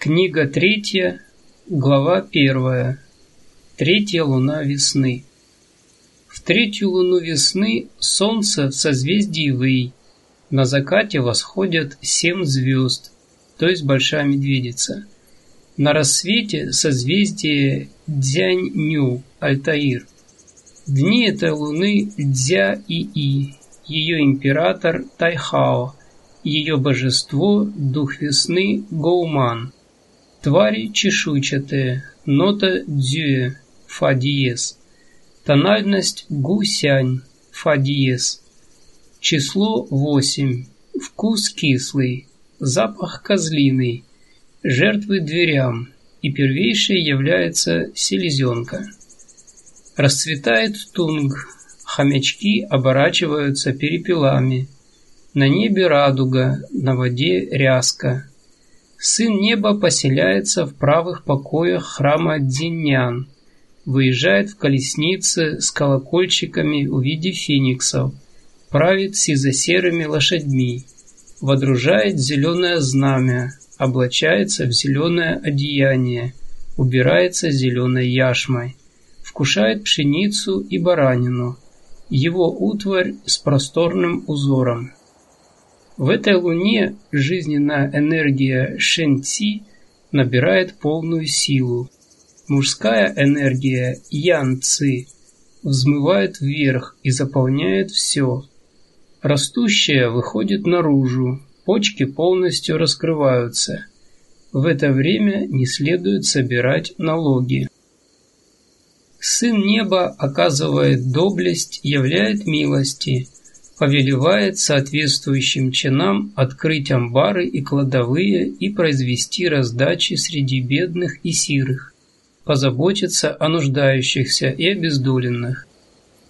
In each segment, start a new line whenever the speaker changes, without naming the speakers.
Книга третья, глава первая. Третья луна весны. В третью луну весны солнце в созвездии Вэй. На закате восходят семь звезд, то есть Большая Медведица. На рассвете созвездие Дзянь-Ню, Альтаир. Дни этой луны Дзя-И-И, ее император Тайхао, ее божество, дух весны Гоуман – Твари чешуйчатые, нота дзюэ, фа диез. Тональность гусянь, фа диез. Число 8. Вкус кислый, запах козлиный, жертвы дверям, и первейшей является селезенка. Расцветает тунг, хомячки оборачиваются перепелами, на небе радуга, на воде ряска, Сын неба поселяется в правых покоях храма Дзиньян, выезжает в колеснице с колокольчиками в виде фениксов, правит сизо-серыми лошадьми, водружает зеленое знамя, облачается в зеленое одеяние, убирается зеленой яшмой, вкушает пшеницу и баранину, его утварь с просторным узором. В этой луне жизненная энергия Шэньци набирает полную силу. Мужская энергия Ян-Ци взмывает вверх и заполняет все. Растущая выходит наружу, почки полностью раскрываются. В это время не следует собирать налоги. Сын неба оказывает доблесть, являет милости – повелевает соответствующим чинам открыть амбары и кладовые и произвести раздачи среди бедных и сирых, позаботиться о нуждающихся и обездоленных.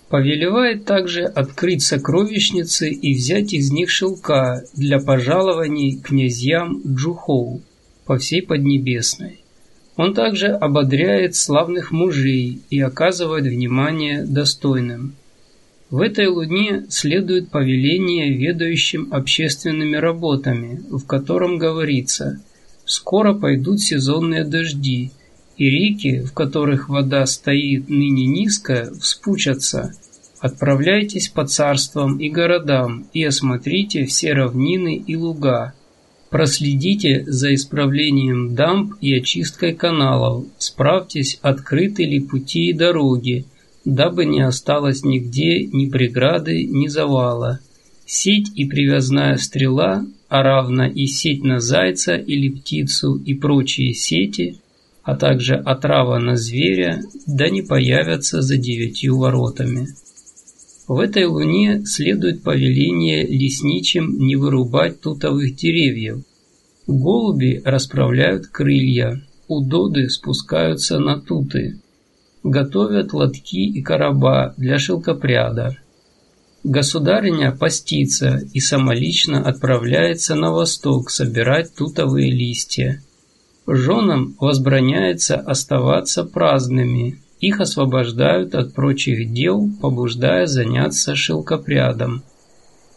Повелевает также открыть сокровищницы и взять из них шелка для пожалований князьям Джухоу по всей Поднебесной. Он также ободряет славных мужей и оказывает внимание достойным – в этой луне следует повеление ведающим общественными работами, в котором говорится «Скоро пойдут сезонные дожди, и реки, в которых вода стоит ныне низко, вспучатся. Отправляйтесь по царствам и городам и осмотрите все равнины и луга. Проследите за исправлением дамб и очисткой каналов, справьтесь, открыты ли пути и дороги, дабы не осталось нигде ни преграды, ни завала. Сеть и привязная стрела, а равно и сеть на зайца или птицу и прочие сети, а также отрава на зверя, да не появятся за девятью воротами. В этой луне следует повеление лесничим не вырубать тутовых деревьев. Голуби расправляют крылья, удоды спускаются на туты готовят лотки и короба для шелкопряда. Государиня постится и самолично отправляется на восток собирать тутовые листья. Женам возбраняется оставаться праздными, их освобождают от прочих дел, побуждая заняться шелкопрядом.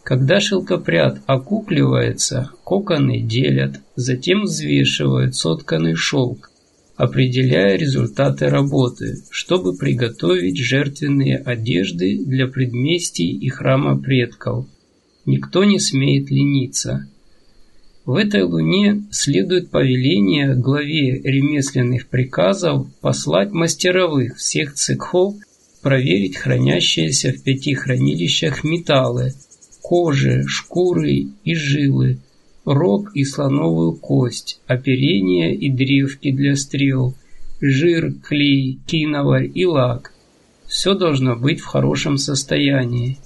Когда шелкопряд окукливается, коконы делят, затем взвешивают сотканный шелк, определяя результаты работы, чтобы приготовить жертвенные одежды для предместий и храма предков. Никто не смеет лениться. В этой луне следует повеление главе ремесленных приказов послать мастеровых всех цехов проверить хранящиеся в пяти хранилищах металлы, кожи, шкуры и жилы, рог и слоновую кость, оперение и древки для стрел, жир, клей, киноварь и лак. Все должно быть в хорошем состоянии.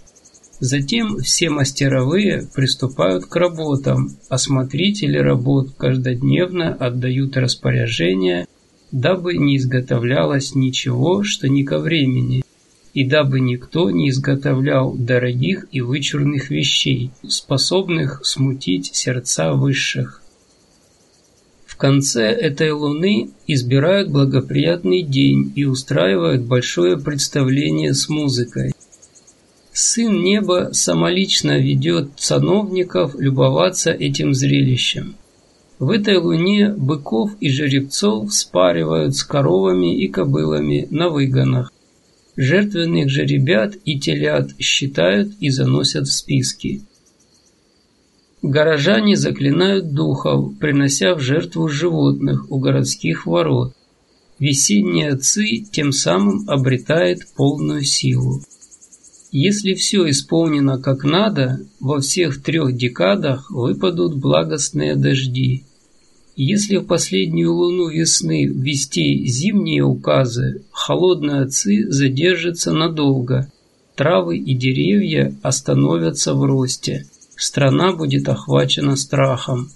Затем все мастеровые приступают к работам, а смотрители работ каждодневно отдают распоряжения, дабы не изготовлялось ничего, что не ко времени и дабы никто не изготовлял дорогих и вычурных вещей, способных смутить сердца высших. В конце этой луны избирают благоприятный день и устраивают большое представление с музыкой. Сын неба самолично ведет сановников любоваться этим зрелищем. В этой луне быков и жеребцов спаривают с коровами и кобылами на выгонах. Жертвенных же ребят и телят считают и заносят в списки. Горожане заклинают духов, принося в жертву животных у городских ворот. Весенние отцы тем самым обретает полную силу. Если все исполнено как надо, во всех трех декадах выпадут благостные дожди. Если в последнюю луну весны ввести зимние указы, холодные отцы задержатся надолго, травы и деревья остановятся в росте, страна будет охвачена страхом.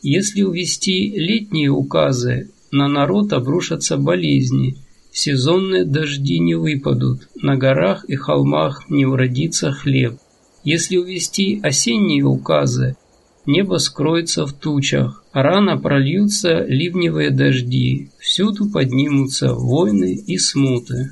Если увести летние указы, на народ обрушатся болезни, сезонные дожди не выпадут, на горах и холмах не уродится хлеб. Если увести осенние указы, небо скроется в тучах, рано прольются ливневые дожди, всюду поднимутся войны и смуты.